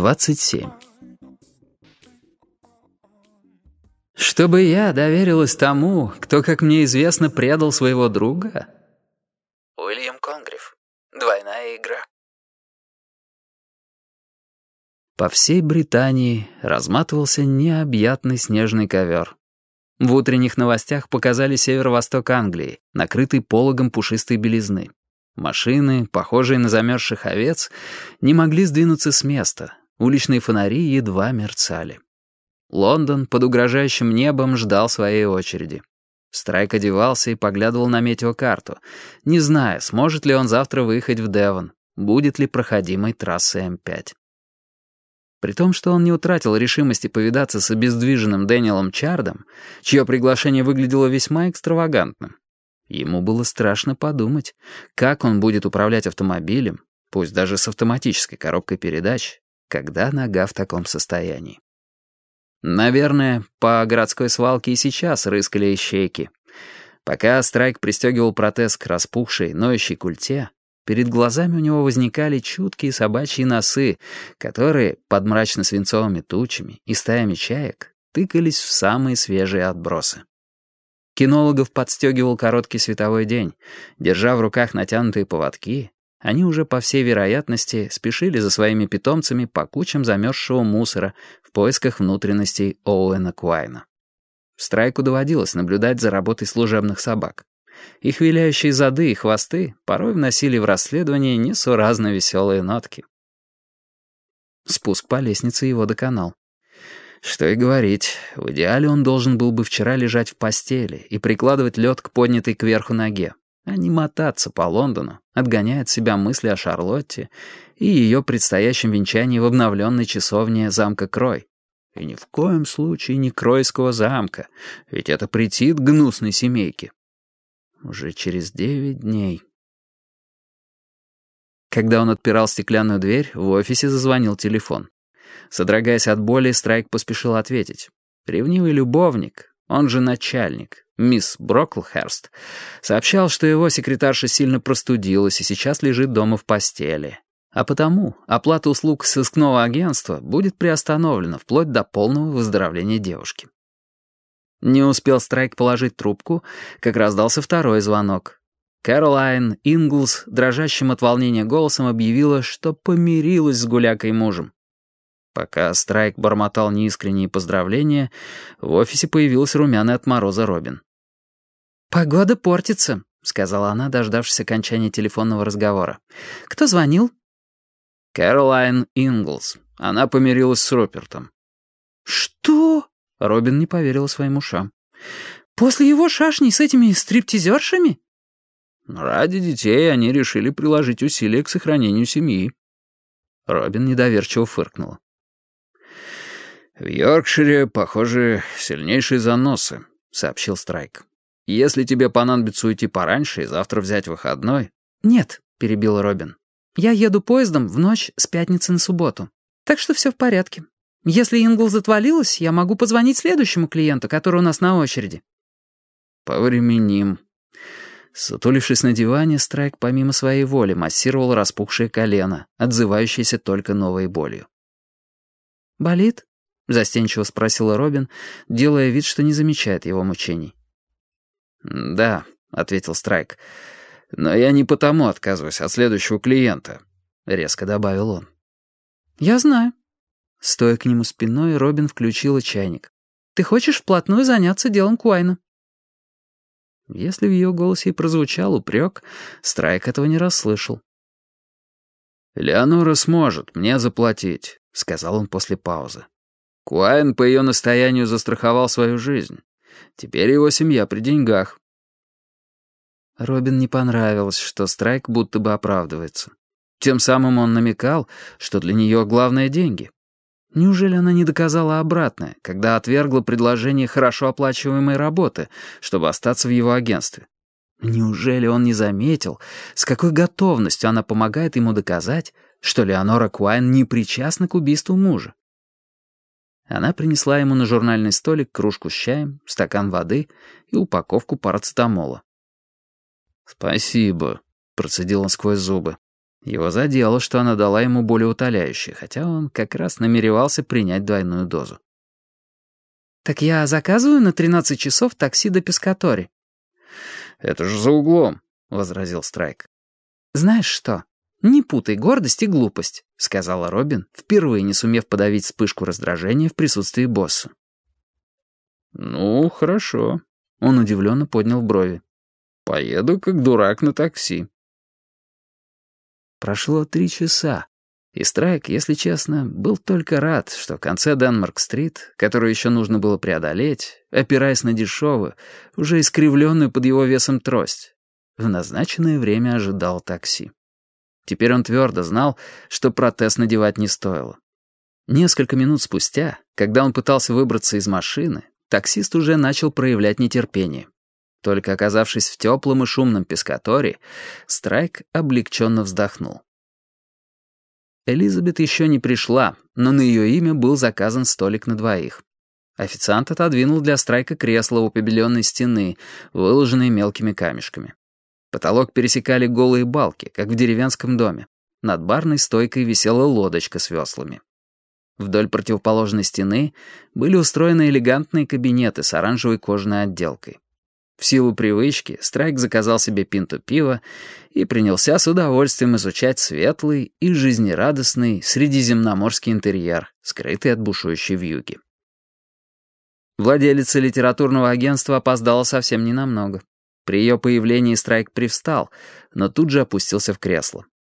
27. Чтобы я доверилась тому, кто, как мне известно, предал своего друга? Уильям Конгрев. Двойная игра. По всей Британии разматывался необъятный снежный ковер. В утренних новостях показали северо-восток Англии, накрытый пологом пушистой белизны. Машины, похожие на замерзших овец, не могли сдвинуться с места. Уличные фонари едва мерцали. Лондон под угрожающим небом ждал своей очереди. Страйк одевался и поглядывал на метеокарту, не зная, сможет ли он завтра выехать в Девон, будет ли проходимой трасса М5. При том, что он не утратил решимости повидаться с обездвиженным Дэниелом Чардом, чье приглашение выглядело весьма экстравагантным, Ему было страшно подумать, как он будет управлять автомобилем, пусть даже с автоматической коробкой передач, когда нога в таком состоянии. Наверное, по городской свалке и сейчас рыскали ищейки. Пока Страйк пристегивал протез к распухшей, ноющей культе, перед глазами у него возникали чуткие собачьи носы, которые под мрачно-свинцовыми тучами и стаями чаек тыкались в самые свежие отбросы. Кинологов подстегивал короткий световой день. Держа в руках натянутые поводки, они уже, по всей вероятности, спешили за своими питомцами по кучам замерзшего мусора в поисках внутренностей Оуэна Куайна. Страйку доводилось наблюдать за работой служебных собак. Их виляющие зады и хвосты порой вносили в расследование несуразно веселые нотки. Спуск по лестнице его доконал. Что и говорить, в идеале он должен был бы вчера лежать в постели и прикладывать лед к поднятой кверху ноге, а не мотаться по Лондону, отгоняя от себя мысли о Шарлотте и ее предстоящем венчании в обновленной часовне замка Крой. И ни в коем случае не Кройского замка, ведь это претит гнусной семейке. Уже через девять дней... Когда он отпирал стеклянную дверь, в офисе зазвонил телефон. Содрогаясь от боли, Страйк поспешил ответить. Ревнивый любовник, он же начальник, мисс Броклхерст, сообщал, что его секретарша сильно простудилась и сейчас лежит дома в постели. А потому оплата услуг сыскного агентства будет приостановлена вплоть до полного выздоровления девушки. Не успел Страйк положить трубку, как раздался второй звонок. Кэролайн Инглс дрожащим от волнения голосом объявила, что помирилась с гулякой мужем. Пока Страйк бормотал неискренние поздравления, в офисе появилась румяная от мороза Робин. «Погода портится», — сказала она, дождавшись окончания телефонного разговора. «Кто звонил?» «Кэролайн Инглс. Она помирилась с Рупертом». «Что?» — Робин не поверила своим ушам. «После его шашни с этими стриптизершами?» «Ради детей они решили приложить усилия к сохранению семьи». Робин недоверчиво фыркнула. «В Йоркшире, похоже, сильнейшие заносы», — сообщил Страйк. «Если тебе понадобится уйти пораньше и завтра взять выходной...» «Нет», — перебил Робин. «Я еду поездом в ночь с пятницы на субботу. Так что все в порядке. Если Инглз отвалилась, я могу позвонить следующему клиенту, который у нас на очереди». «Повременим». Сутулившись на диване, Страйк помимо своей воли массировал распухшее колено, отзывающееся только новой болью. «Болит?» Застенчиво спросила Робин, делая вид, что не замечает его мучений. «Да», — ответил Страйк, — «но я не потому отказываюсь от следующего клиента», — резко добавил он. «Я знаю». Стоя к нему спиной, Робин включила чайник. «Ты хочешь вплотную заняться делом Куайна?» Если в ее голосе и прозвучал упрек, Страйк этого не расслышал. «Леонора сможет мне заплатить», — сказал он после паузы. Куайн по ее настоянию застраховал свою жизнь. Теперь его семья при деньгах. Робин не понравилось, что Страйк будто бы оправдывается. Тем самым он намекал, что для нее главное — деньги. Неужели она не доказала обратное, когда отвергла предложение хорошо оплачиваемой работы, чтобы остаться в его агентстве? Неужели он не заметил, с какой готовностью она помогает ему доказать, что Леонора Куайн не причастна к убийству мужа? Она принесла ему на журнальный столик кружку с чаем, стакан воды и упаковку парацетамола. «Спасибо», — процедил он сквозь зубы. Его задело, что она дала ему более утоляющее, хотя он как раз намеревался принять двойную дозу. «Так я заказываю на 13 часов такси до Пескатори». «Это же за углом», — возразил Страйк. «Знаешь что? Не путай гордость и глупость», — сказала Робин, впервые не сумев подавить вспышку раздражения в присутствии босса. «Ну, хорошо», — он удивленно поднял брови. «Поеду как дурак на такси». Прошло три часа, и Страйк, если честно, был только рад, что в конце Денмарк-стрит, которую еще нужно было преодолеть, опираясь на дешевую, уже искривленную под его весом трость, в назначенное время ожидал такси. Теперь он твердо знал, что протез надевать не стоило. Несколько минут спустя, когда он пытался выбраться из машины, таксист уже начал проявлять нетерпение. Только оказавшись в теплом и шумном пескаторе, Страйк облегченно вздохнул. Элизабет еще не пришла, но на ее имя был заказан столик на двоих. Официант отодвинул для Страйка кресло у побеленной стены, выложенные мелкими камешками. Потолок пересекали голые балки, как в деревенском доме. Над барной стойкой висела лодочка с веслами. Вдоль противоположной стены были устроены элегантные кабинеты с оранжевой кожаной отделкой. В силу привычки Страйк заказал себе пинту пива и принялся с удовольствием изучать светлый и жизнерадостный средиземноморский интерьер, скрытый от бушующей вьюги. Владелица литературного агентства опоздала совсем ненамного. При ее появлении Страйк привстал, но тут же опустился в кресло.